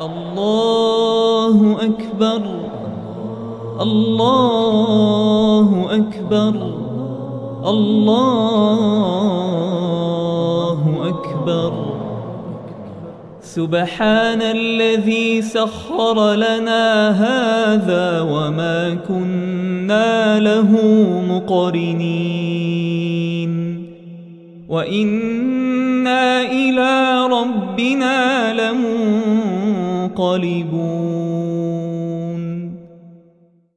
الله أكبر. الله أكبر. الله أكبر. سبحان الذي سخر لنا هذا وما كنا له مقرنين. وإنا إلى ربنا لمنقلبون ينقلبون.